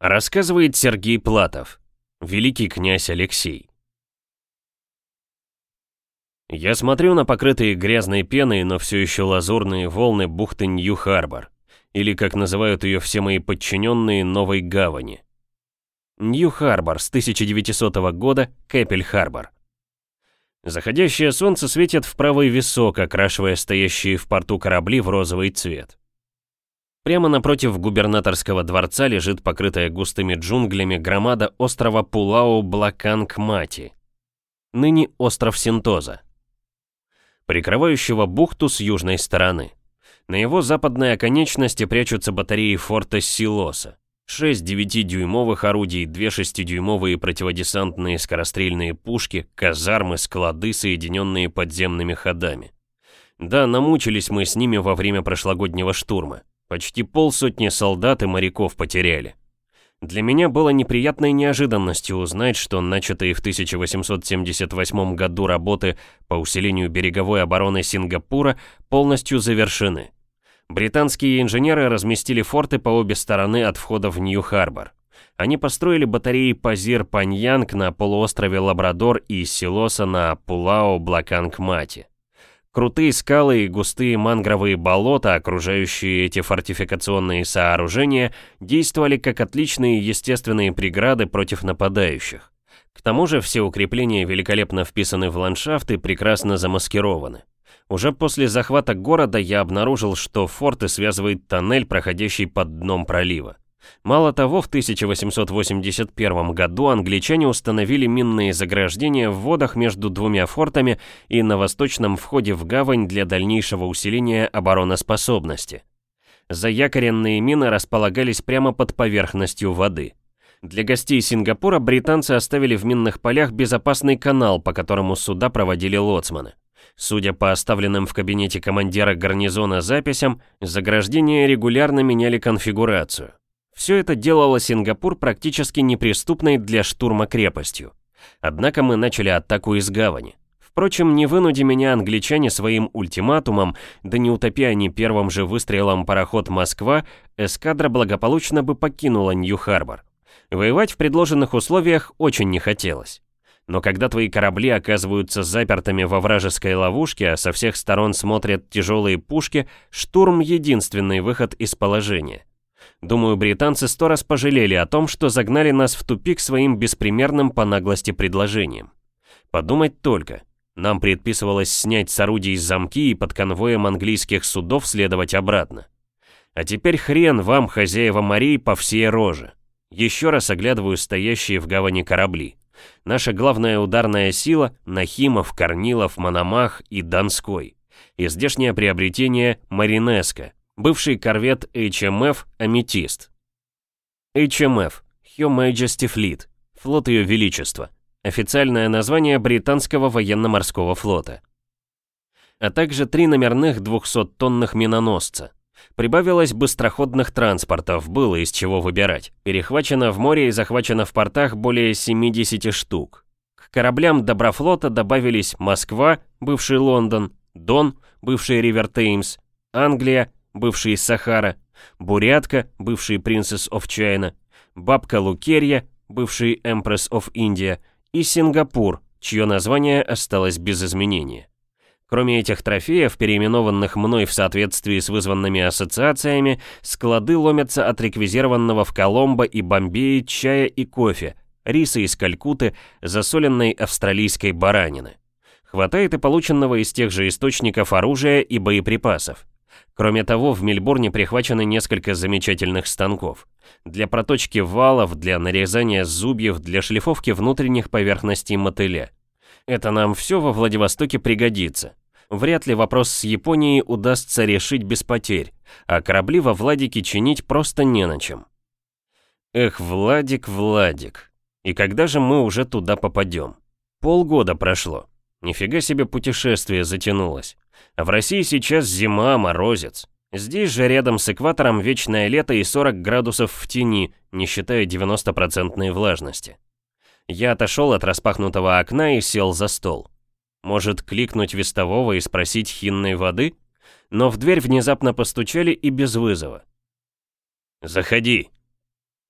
Рассказывает Сергей Платов, великий князь Алексей. Я смотрю на покрытые грязной пеной, но все еще лазурные волны бухты Нью-Харбор, или, как называют ее все мои подчиненные, Новой Гавани. Нью-Харбор с 1900 года, Кэпель-Харбор. Заходящее солнце светит в правый висок, окрашивая стоящие в порту корабли в розовый цвет. Прямо напротив губернаторского дворца лежит покрытая густыми джунглями громада острова Пулау-Блаканг-Мати, ныне остров Сентоза, прикрывающего бухту с южной стороны. На его западной оконечности прячутся батареи форта Силосо. 6 9-дюймовых орудий, 2 6-дюймовые противодесантные скорострельные пушки, казармы, склады, соединенные подземными ходами. Да, намучились мы с ними во время прошлогоднего штурма. Почти полсотни солдат и моряков потеряли. Для меня было неприятной неожиданностью узнать, что начатые в 1878 году работы по усилению береговой обороны Сингапура полностью завершены. Британские инженеры разместили форты по обе стороны от входа в Нью-Харбор. Они построили батареи Пасир-Панджанг на полуострове Лабрадор и Силосо на Пулау-Блаканг-Мати. Крутые скалы и густые мангровые болота, окружающие эти фортификационные сооружения, действовали как отличные естественные преграды против нападающих. К тому же все укрепления великолепно вписаны в ландшафт и прекрасно замаскированы. Уже после захвата города я обнаружил, что форты связывает тоннель, проходящий под дном пролива. Мало того, в 1881 году англичане установили минные заграждения в водах между двумя фортами и на восточном входе в гавань для дальнейшего усиления обороноспособности. Заякоренные мины располагались прямо под поверхностью воды. Для гостей Сингапура британцы оставили в минных полях безопасный канал, по которому суда проводили лоцманы. Судя по оставленным в кабинете командира гарнизона записям, заграждения регулярно меняли конфигурацию. Все это делало Сингапур практически неприступной для штурма крепостью. Однако мы начали атаку из гавани. Впрочем, не вынуди меня англичане своим ультиматумом, да не утопи они первым же выстрелом пароход «Москва», эскадра благополучно бы покинула Нью-Харбор. Воевать в предложенных условиях очень не хотелось. Но когда твои корабли оказываются запертыми во вражеской ловушке, а со всех сторон смотрят тяжелые пушки, штурм — единственный выход из положения. Думаю, британцы сто раз пожалели о том, что загнали нас в тупик своим беспримерным по наглости предложением. Подумать только. Нам предписывалось снять с орудий замки и под конвоем английских судов следовать обратно. А теперь хрен вам, хозяева морей, по всей роже. Еще раз оглядываю стоящие в гавани корабли. Наша главная ударная сила – Нахимов, Корнилов, Мономах и Донской. И здешнее приобретение – Маринеско, бывший корвет HMF «Аметист». HMF – Her Majesty Fleet, флот Ее Величества. Официальное название британского военно-морского флота. А также три номерных 200-тонных миноносца – Прибавилось быстроходных транспортов, было из чего выбирать. Перехвачено в море и захвачено в портах более 70 штук. К кораблям Доброфлота добавились Москва, бывший Лондон, Дон, бывший Ривер Теймс, Англия, бывший Сахара, Бурятка, бывший Princess of China, Бабка Лукерья, бывший Empress of India, и Сингапур, чье название осталось без изменения. Кроме этих трофеев, переименованных мной в соответствии с вызванными ассоциациями, склады ломятся от реквизированного в Коломбо и Бомбее чая и кофе, риса из Калькуты, засоленной австралийской баранины. Хватает и полученного из тех же источников оружия и боеприпасов. Кроме того, в Мельбурне прихвачены несколько замечательных станков. Для проточки валов, для нарезания зубьев, для шлифовки внутренних поверхностей мотыля. Это нам все во Владивостоке пригодится. Вряд ли вопрос с Японией удастся решить без потерь, а корабли во Владике чинить просто не на чем. Эх, Владик, Владик. И когда же мы уже туда попадем? Полгода прошло. Нифига себе путешествие затянулось. В России сейчас зима, морозец. Здесь же рядом с экватором вечное лето и 40 градусов в тени, не считая 90% влажности. Я отошел от распахнутого окна и сел за стол. Может, кликнуть вестового и спросить хинной воды? Но в дверь внезапно постучали и без вызова. «Заходи!»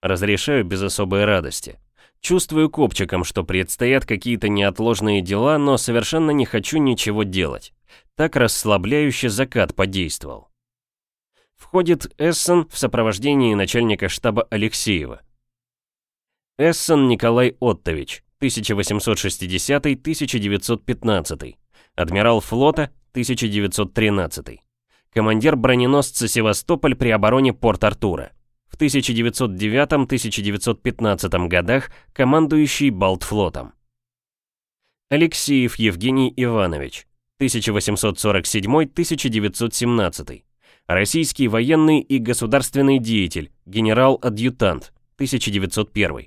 Разрешаю без особой радости. Чувствую копчиком, что предстоят какие-то неотложные дела, но совершенно не хочу ничего делать. Так расслабляюще закат подействовал. Входит Эссен в сопровождении начальника штаба Алексеева. Эссен Николай Оттович, 1860-1915, адмирал флота, 1913, командир броненосца «Севастополь» при обороне Порт-Артура. В 1909-1915 годах командующий Балтфлотом. Алексеев Евгений Иванович, 1847-1917, российский военный и государственный деятель, генерал-адъютант, 1901,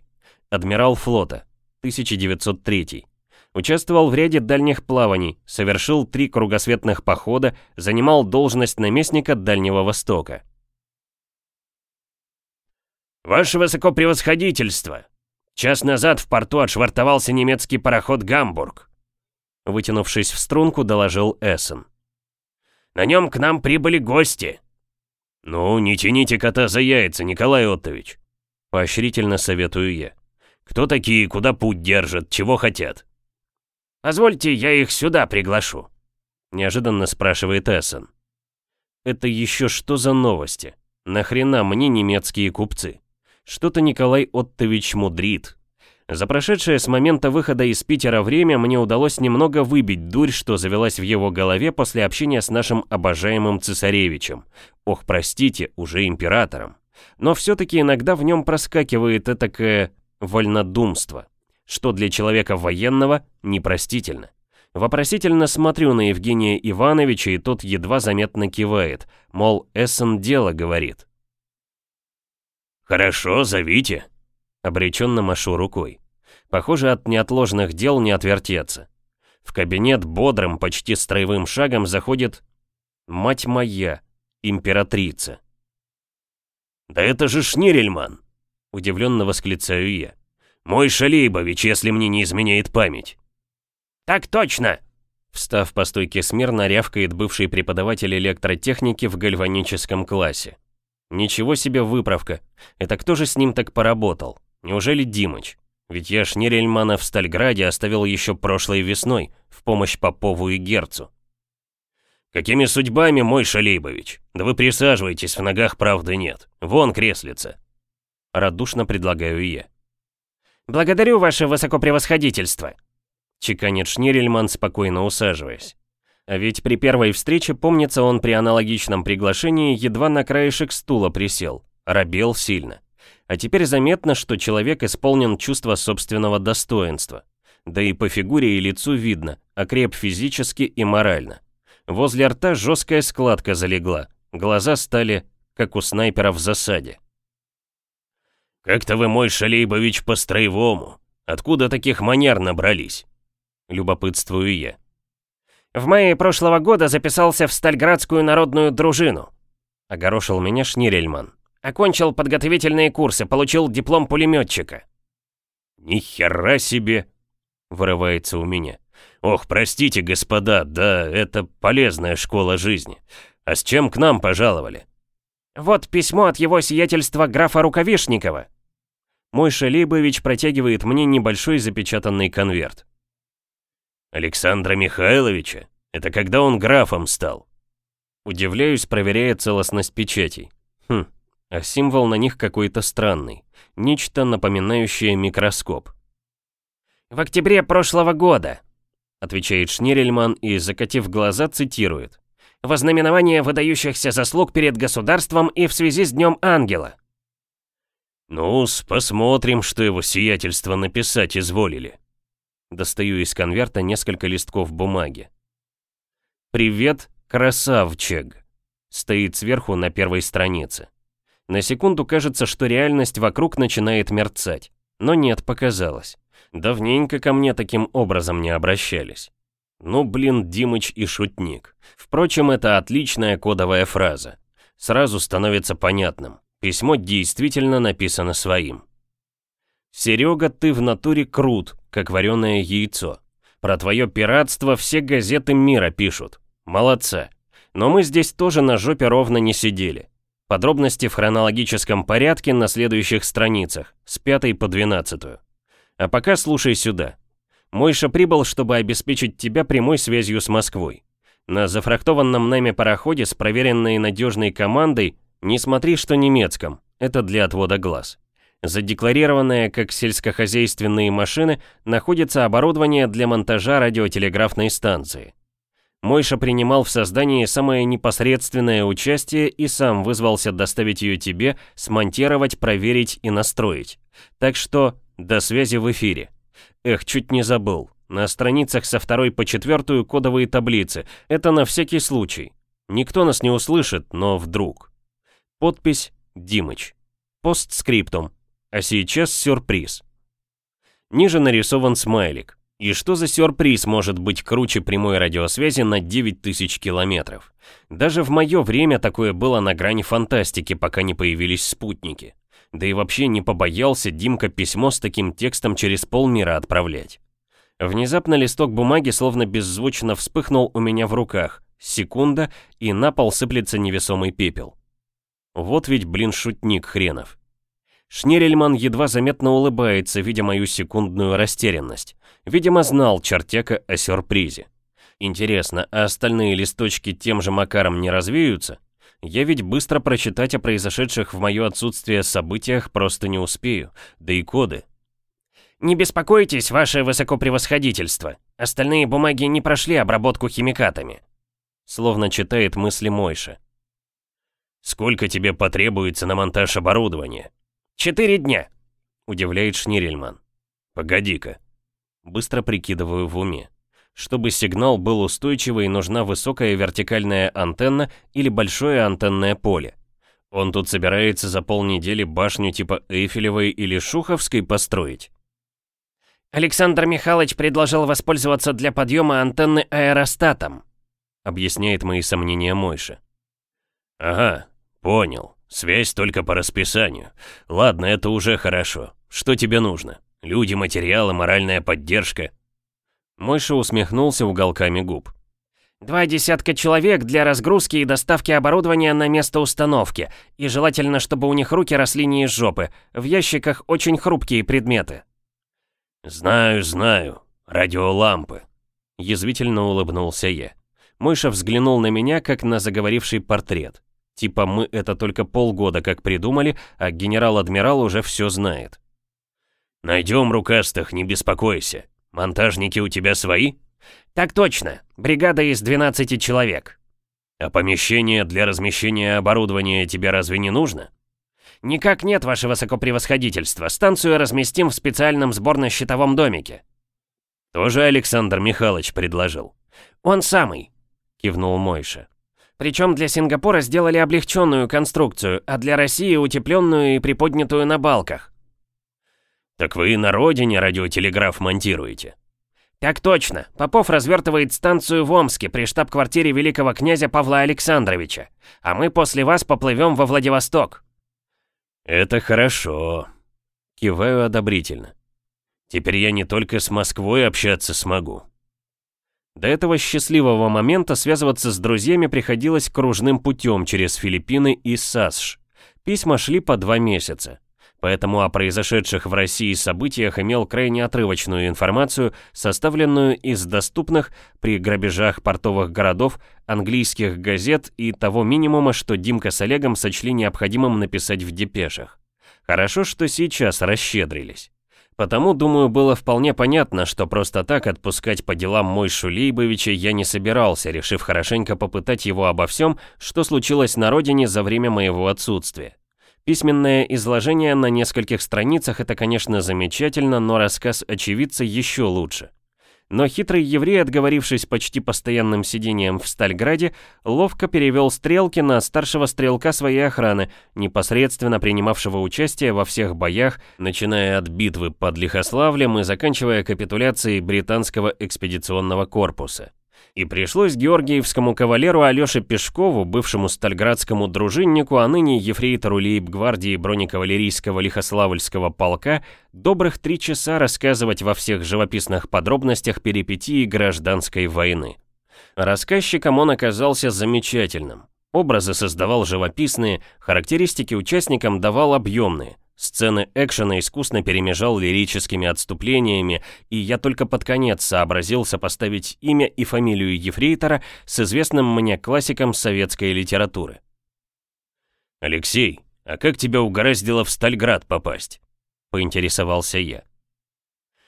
адмирал флота, 1903. Участвовал в ряде дальних плаваний, совершил три кругосветных похода, занимал должность наместника Дальнего Востока. «Ваше высокопревосходительство! Час назад в порту отшвартовался немецкий пароход «Гамбург», вытянувшись в струнку, доложил Эссен. «На нем к нам прибыли гости». «Ну, не тяните кота за яйца, Николай Оттович», — поощрительно советую я. «Кто такие, куда путь держат, чего хотят?» «Позвольте, я их сюда приглашу», — неожиданно спрашивает Эссен. «Это еще что за новости? Нахрена мне немецкие купцы? Что-то Николай Оттович мудрит. За прошедшее с момента выхода из Питера время мне удалось немного выбить дурь, что завелась в его голове после общения с нашим обожаемым цесаревичем. Ох, простите, уже императором. Но все-таки иногда в нем проскакивает этакое вольнодумство, что для человека военного непростительно. Вопросительно смотрю на Евгения Ивановича, и тот едва заметно кивает, мол, Эссен дело говорит. «Хорошо, зовите», — обреченно машу рукой. Похоже, от неотложных дел не отвертеться. В кабинет бодрым, почти строевым шагом заходит «Мать моя, императрица». «Да это же Шнирельман!» Удивленно восклицаю я. «Мой Шалейбович, если мне не изменяет память». «Так точно!» Встав по стойке смирно, рявкает бывший преподаватель электротехники в гальваническом классе. Ничего себе выправка. Это кто же с ним так поработал? Неужели Димыч? Ведь я Шнирельмана в Стальграде оставил еще прошлой весной, в помощь Попову и Герцу. «Какими судьбами, мой Шалейбович? Да вы присаживайтесь, в ногах правды нет. Вон креслица». Радушно предлагаю я. «Благодарю, ваше высокопревосходительство», — чеканит Шнирельман, спокойно усаживаясь. А ведь при первой встрече, помнится, он при аналогичном приглашении едва на краешек стула присел, робел сильно. А теперь заметно, что человек исполнен чувства собственного достоинства. Да и по фигуре и лицу видно, окреп физически и морально. Возле рта жесткая складка залегла, глаза стали, как у снайпера в засаде. «Как-то вы, мой Шалейбович, по-строевому. Откуда таких манер набрались?» Любопытствую я. «В мае прошлого года записался в Стальградскую народную дружину», — огорошил меня Шнирельман. «Окончил подготовительные курсы, получил диплом пулеметчика». «Ни хера себе!» — вырывается у меня. «Ох, простите, господа, да, это полезная школа жизни. А с чем к нам пожаловали?» «Вот письмо от его сиятельства графа Рукавишникова», мой Шалейбович протягивает мне небольшой запечатанный конверт. «Александра Михайловича? Это когда он графом стал?» Удивляюсь, проверяя целостность печатей. Хм, а символ на них какой-то странный. Нечто напоминающее микроскоп. «В октябре прошлого года», — отвечает Шнирельман и, закатив глаза, цитирует. «Вознаменование выдающихся заслуг перед государством и в связи с Днем Ангела». ну посмотрим, что его сиятельство написать изволили. Достаю из конверта несколько листков бумаги. «Привет, красавчик!» Стоит сверху на первой странице. На секунду кажется, что реальность вокруг начинает мерцать. Но нет, показалось. Давненько ко мне таким образом не обращались. Ну, блин, Димыч и шутник. Впрочем, это отличная кодовая фраза. Сразу становится понятным. Письмо действительно написано своим. «Серега, ты в натуре крут, как вареное яйцо. Про твое пиратство все газеты мира пишут. Молодца. Но мы здесь тоже на жопе ровно не сидели. Подробности в хронологическом порядке на следующих страницах, с 5 по 12. А пока слушай сюда. Мойша прибыл, чтобы обеспечить тебя прямой связью с Москвой. На зафрахтованном нами пароходе с проверенной надежной командой не смотри, что немецком, это для отвода глаз. Задекларированное как сельскохозяйственные машины находится оборудование для монтажа радиотелеграфной станции. Мойша принимал в создании самое непосредственное участие и сам вызвался доставить ее тебе, смонтировать, проверить и настроить. Так что до связи в эфире. Эх, чуть не забыл. На страницах со второй по четвертую кодовые таблицы. Это на всякий случай. Никто нас не услышит, но вдруг. Подпись «Димыч». Постскриптум. А сейчас сюрприз. Ниже нарисован смайлик. И что за сюрприз может быть круче прямой радиосвязи на 9000 километров? Даже в мое время такое было на грани фантастики, пока не появились спутники. Да и вообще не побоялся Димка письмо с таким текстом через полмира отправлять. Внезапно листок бумаги словно беззвучно вспыхнул у меня в руках. Секунда, и на пол сыплется невесомый пепел. Вот ведь, блин, шутник хренов. Шнерельман едва заметно улыбается, видя мою секундную растерянность. Видимо, знал чертяка о сюрпризе. Интересно, а остальные листочки тем же макаром не развеются? Я ведь быстро прочитать о произошедших в мое отсутствие событиях просто не успею, да и коды. «Не беспокойтесь, ваше высокопревосходительство. Остальные бумаги не прошли обработку химикатами», словно читает мысли Мойша. «Сколько тебе потребуется на монтаж оборудования?» «Четыре дня», — удивляет Шнирельман. «Погоди-ка». Быстро прикидываю в уме. Чтобы сигнал был устойчивый, нужна высокая вертикальная антенна или большое антенное поле. Он тут собирается за полнедели башню типа Эйфелевой или Шуховской построить. Александр Михайлович предложил воспользоваться для подъема антенны аэростатом, объясняет мои сомнения Мойша. Ага, понял. Связь только по расписанию. Ладно, это уже хорошо. Что тебе нужно? Люди, материалы, моральная поддержка. Мойша усмехнулся уголками губ. Два десятка человек для разгрузки и доставки оборудования на место установки. И желательно, чтобы у них руки росли не из жопы. В ящиках очень хрупкие предметы. Знаю, знаю. Радиолампы. Язвительно улыбнулся я. Мойша взглянул на меня, как на заговоривший портрет. Типа мы это только полгода как придумали, а генерал-адмирал уже все знает. «Найдем рукастых, не беспокойся. Монтажники у тебя свои?» «Так точно. Бригада из 12 человек». «А помещение для размещения оборудования тебе разве не нужно?» «Никак нет, ваше высокопревосходительство. Станцию разместим в специальном сборно-щитовом домике». «Тоже Александр Михайлович предложил?» «Он самый», — кивнул Мойша. Причем для Сингапура сделали облегченную конструкцию, а для России утепленную и приподнятую на балках. Так вы на родине радиотелеграф монтируете? Так точно. Попов развертывает станцию в Омске при штаб-квартире великого князя Павла Александровича. А мы после вас поплывем во Владивосток. Это хорошо. Киваю одобрительно. Теперь я не только с Москвой общаться смогу. До этого счастливого момента связываться с друзьями приходилось кружным путем через Филиппины и САСШ. Письма шли по два месяца. Поэтому о произошедших в России событиях имел крайне отрывочную информацию, составленную из доступных при грабежах портовых городов, английских газет и того минимума, что Димка с Олегом сочли необходимым написать в депешах. Хорошо, что сейчас расщедрились. Потому, думаю, было вполне понятно, что просто так отпускать по делам мой Шулейбовича я не собирался, решив хорошенько попытать его обо всем, что случилось на родине за время моего отсутствия. Письменное изложение на нескольких страницах это, конечно, замечательно, но рассказ очевидца еще лучше. Но хитрый еврей, отговорившись почти постоянным сидением в Стальграде, ловко перевел стрелки на старшего стрелка своей охраны, непосредственно принимавшего участие во всех боях, начиная от битвы под Лихославлем и заканчивая капитуляцией британского экспедиционного корпуса. И пришлось георгиевскому кавалеру Алёше Пешкову, бывшему стальградскому дружиннику, а ныне ефрейтору лейб-гвардии бронекавалерийского Лихославльского полка, добрых три часа рассказывать во всех живописных подробностях перипетии гражданской войны. Рассказчиком он оказался замечательным. Образы создавал живописные, характеристики участникам давал объемные. Сцены экшена искусно перемежал лирическими отступлениями, и я только под конец сообразил сопоставить имя и фамилию Ефрейтора с известным мне классиком советской литературы. «Алексей, а как тебя угораздило в Стальград попасть?» — поинтересовался я.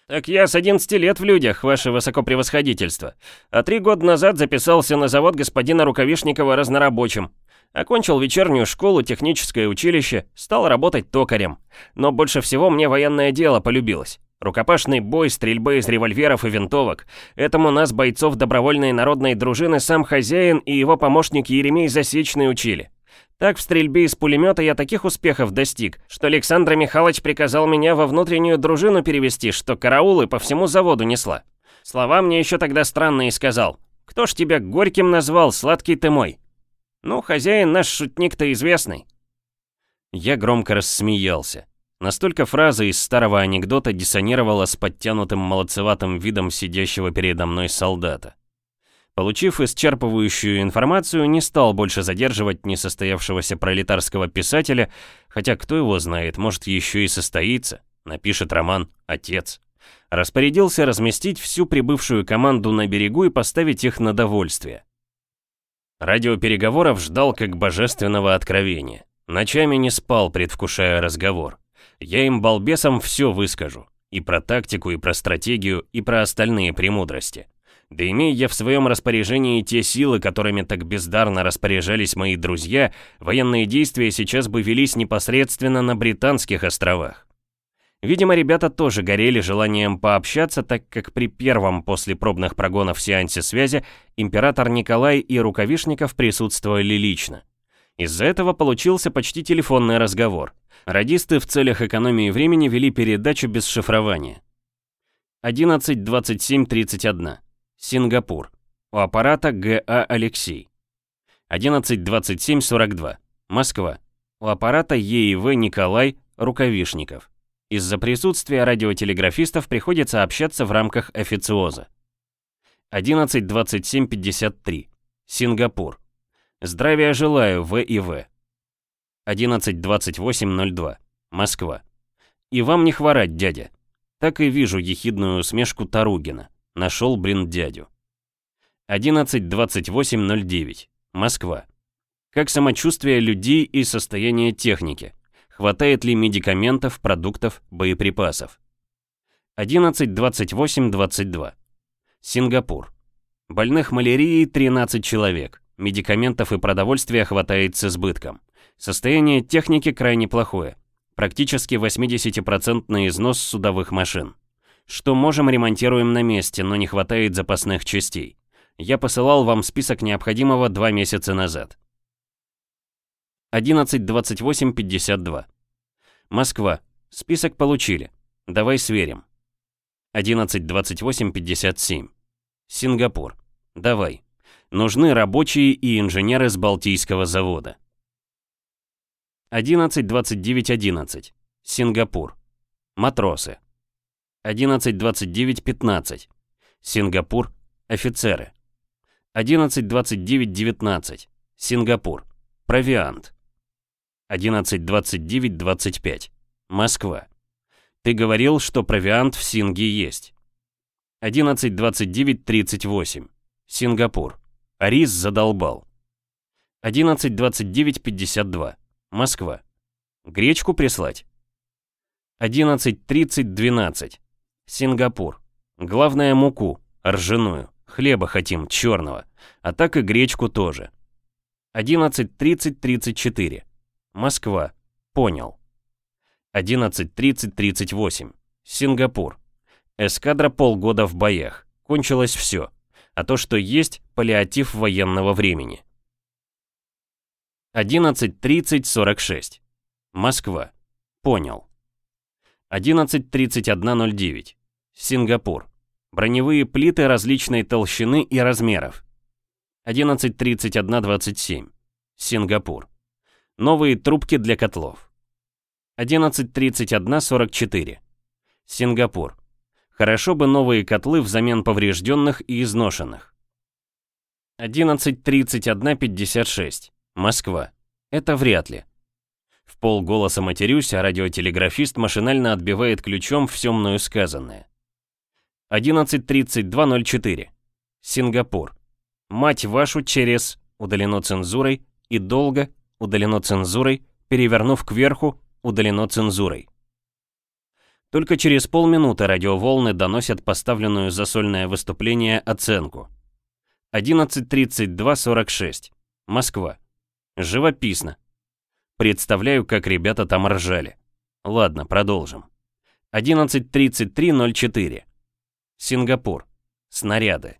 «Так я с 11 лет в людях, ваше высокопревосходительство. А три года назад записался на завод господина Рукавишникова разнорабочим. Окончил вечернюю школу, техническое училище, стал работать токарем. Но больше всего мне военное дело полюбилось. Рукопашный бой, стрельба из револьверов и винтовок. Этому нас, бойцов добровольной народной дружины, сам хозяин и его помощник Еремей Засечный учили. Так в стрельбе из пулемета я таких успехов достиг, что Александр Михайлович приказал меня во внутреннюю дружину перевести, что караулы по всему заводу несла. Слова мне еще тогда странные сказал. «Кто ж тебя горьким назвал, сладкий ты мой?» Ну, хозяин наш шутник-то известный. Я громко рассмеялся. Настолько фраза из старого анекдота диссонировала с подтянутым молодцеватым видом сидящего передо мной солдата. Получив исчерпывающую информацию, не стал больше задерживать несостоявшегося пролетарского писателя, хотя кто его знает, может еще и состоится, напишет роман «Отец». Распорядился разместить всю прибывшую команду на берегу и поставить их на довольствие. Радиопереговоров ждал как божественного откровения. Ночами не спал, предвкушая разговор. Я им, балбесам, все выскажу. И про тактику, и про стратегию, и про остальные премудрости. Да имея я в своем распоряжении те силы, которыми так бездарно распоряжались мои друзья, военные действия сейчас бы велись непосредственно на Британских островах. Видимо, ребята тоже горели желанием пообщаться, так как при первом после пробных прогонов сеансе связи император Николай и Рукавишников присутствовали лично. Из-за этого получился почти телефонный разговор. Радисты в целях экономии времени вели передачу без шифрования. 11.27.31. Сингапур. У аппарата ГА Алексей. 11.27.42. Москва. У аппарата ЕИВ Николай Рукавишников. Из-за присутствия радиотелеграфистов приходится общаться в рамках официоза. 11.27.53. Сингапур. Здравия желаю, В и В. 11.28.02. Москва. И вам не хворать, дядя. Так и вижу ехидную усмешку Таругина. Нашел, блин, дядю. 11.28.09. Москва. Как самочувствие людей и состояние техники? Хватает ли медикаментов, продуктов, боеприпасов? 11.28.22. Сингапур. Больных малярией 13 человек. Медикаментов и продовольствия хватает с избытком. Состояние техники крайне плохое. Практически 80% износ судовых машин. Что можем, ремонтируем на месте, но не хватает запасных частей. Я посылал вам список необходимого два месяца назад. 11.28.52. Москва. Список получили. Давай сверим. 11.28.57. Сингапур. Давай. Нужны рабочие и инженеры с Балтийского завода. 11.29.11. Сингапур. Матросы. 11.29.15. Сингапур. Офицеры. 11.29.19. Сингапур. Провиант. 11.29.25. Москва. Ты говорил, что провиант в Синге есть. 11.29.38. Сингапур. Арис задолбал. 11.29.52. Москва. Гречку прислать? 11.30.12. Сингапур. Главное муку, ржаную. Хлеба хотим, черного. А так и гречку тоже. 11.30.34. Москва. Понял. 11.30.38. Сингапур. Эскадра полгода в боях. Кончилось все. А то, что есть, паллиатив военного времени. 11.30.46. Москва. Понял. 11.31.09. Сингапур. Броневые плиты различной толщины и размеров. 11.31.27. Сингапур. Новые трубки для котлов. 11.31.44. Сингапур. Хорошо бы новые котлы взамен поврежденных и изношенных. 11.31.56. Москва. Это вряд ли. В полголоса матерюсь, а радиотелеграфист машинально отбивает ключом все мною сказанное. 11.32.04. Сингапур. Мать вашу через удалено цензурой и долго удалено цензурой, перевернув кверху удалено цензурой. Только через полминуты радиоволны доносят поставленную за сольное выступление оценку. 11.32.46. Москва. Живописно. Представляю, как ребята там ржали. Ладно, продолжим. 11.33.04. Сингапур. Снаряды.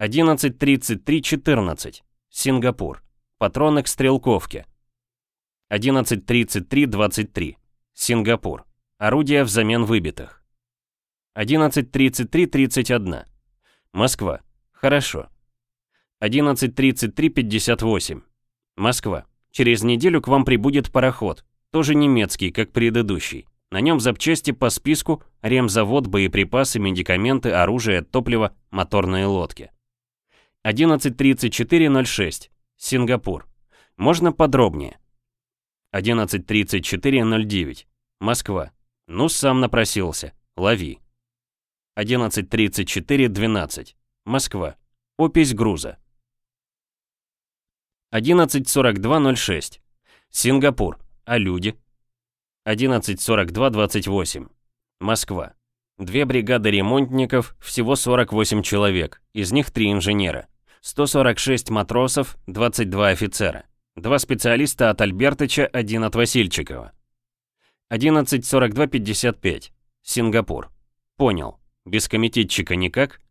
11.33.14. Сингапур. Патроны к стрелковке. 11.33.23. Сингапур. Орудия взамен выбитых. 11.33.31. Москва. Хорошо. 11.33.58. Москва. Через неделю к вам прибудет пароход, тоже немецкий, как предыдущий. На нем запчасти по списку, ремзавод, боеприпасы, медикаменты, оружие, топливо, моторные лодки. 11.34.06. Сингапур. Можно подробнее. 11.34.09. Москва. Ну, сам напросился. Лови. 11.34.12. Москва. Опись груза. 11.42.06. Сингапур. А люди? 11.42.28. Москва. Две бригады ремонтников, всего 48 человек, из них три инженера. 146 матросов, 22 офицера. Два специалиста от Альбертыча, один от Васильчикова. 11.42.55. Сингапур. Понял. Без комитетчика никак?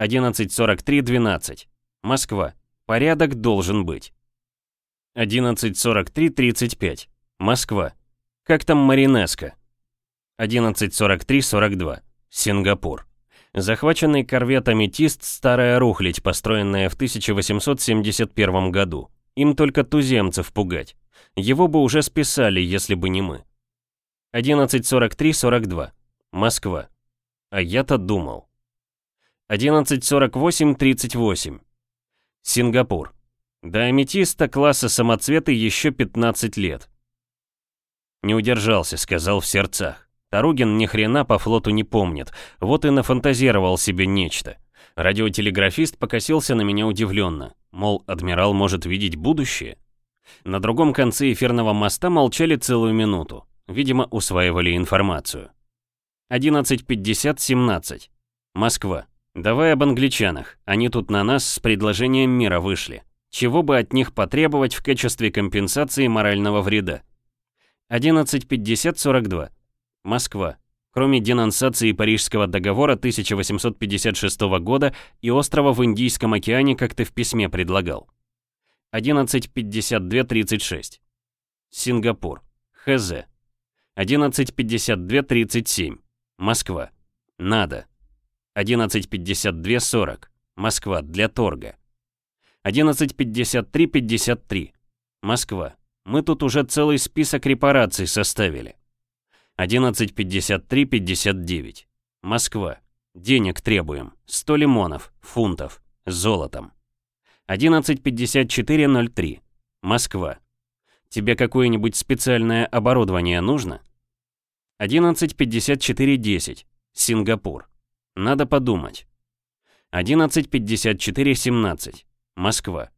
11.43.12. Москва. Порядок должен быть. 11.43.35. Москва. Как там Маринеско? 11.43.42. Сингапур. Захваченный корвет «Аметист» — старая рухлядь, построенная в 1871 году. Им только туземцев пугать. Его бы уже списали, если бы не мы. 11.43.42. Москва. А я-то думал. 11.48.38. Сингапур. До аметиста класса самоцветы еще 15 лет. Не удержался, сказал в сердцах. Таругин ни хрена по флоту не помнит, вот и нафантазировал себе нечто. Радиотелеграфист покосился на меня удивленно, мол, адмирал может видеть будущее. На другом конце эфирного моста молчали целую минуту, видимо, усваивали информацию. 11.50-17. Москва. Давай об англичанах, они тут на нас с предложением мира вышли. Чего бы от них потребовать в качестве компенсации морального вреда? 11.50-42. Москва. Кроме денонсации Парижского договора 1856 года и острова в Индийском океане, как ты в письме предлагал. 11.52.36. Сингапур. ХЗ. 11.52.37. Москва. Надо. 11.52.40. Москва. Для торга. 11.53.53. Москва. Мы тут уже целый список репараций составили. 11.53.59. Москва. Денег требуем. 100 лимонов, фунтов, золотом. 11.54.03. Москва. Тебе какое-нибудь специальное оборудование нужно? 11.54.10. Сингапур. Надо подумать. 11.54.17. Москва.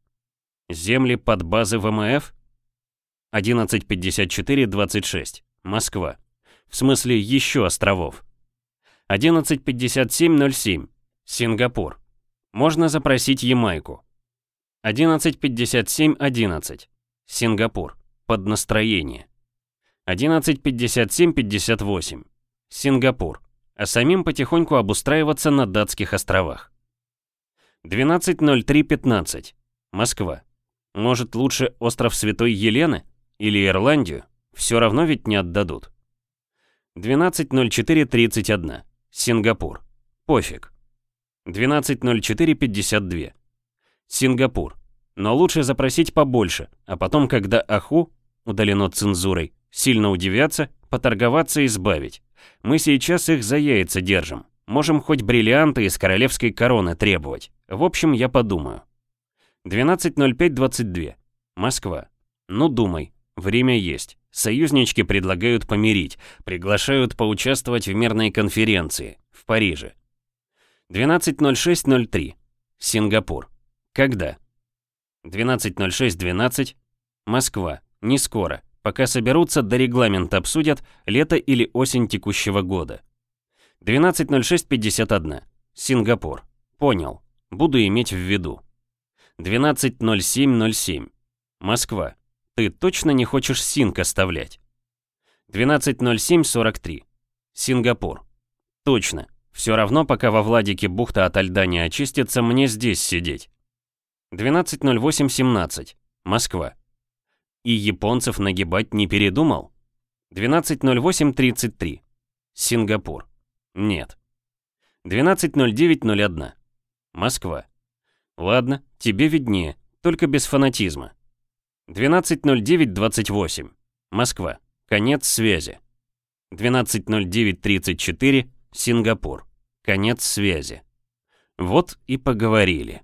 Земли под базы ВМФ? 11.54.26. Москва. В смысле, еще островов. 11.57.07. Сингапур. Можно запросить Ямайку. 11.57.11. Сингапур. Под настроение. 11.57.58. Сингапур. А самим потихоньку обустраиваться на датских островах. 12.03.15. Москва. Может, лучше остров Святой Елены? Или Ирландию? Все равно ведь не отдадут. 12.04.31. Сингапур. Пофиг. 12.04.52. Сингапур. Но лучше запросить побольше, а потом, когда Аху, удалено цензурой, сильно удивятся, поторговаться и избавить. Мы сейчас их за яйца держим. Можем хоть бриллианты из королевской короны требовать. В общем, я подумаю. 12.05.22. Москва. Ну думай, время есть. Союзнички предлагают помирить, приглашают поучаствовать в мирной конференции в Париже. 12.06.03. Сингапур. Когда? 12.06.12. Москва. Не скоро. Пока соберутся, до регламент обсудят, лето или осень текущего года. 12.06.51. Сингапур. Понял. Буду иметь в виду. 12.07.07. Москва. Ты точно не хочешь Синк оставлять? 12.07.43. Сингапур. Точно. Все равно, пока во Владике бухта от льда не очистится, мне здесь сидеть. 12.08.17. Москва. И японцев нагибать не передумал? 12.08.33. Сингапур. Нет. 12.09.01. Москва. Ладно, тебе виднее, только без фанатизма. 12.09.28. Москва. Конец связи. 12.09.34. Сингапур. Конец связи. Вот и поговорили.